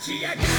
Tia que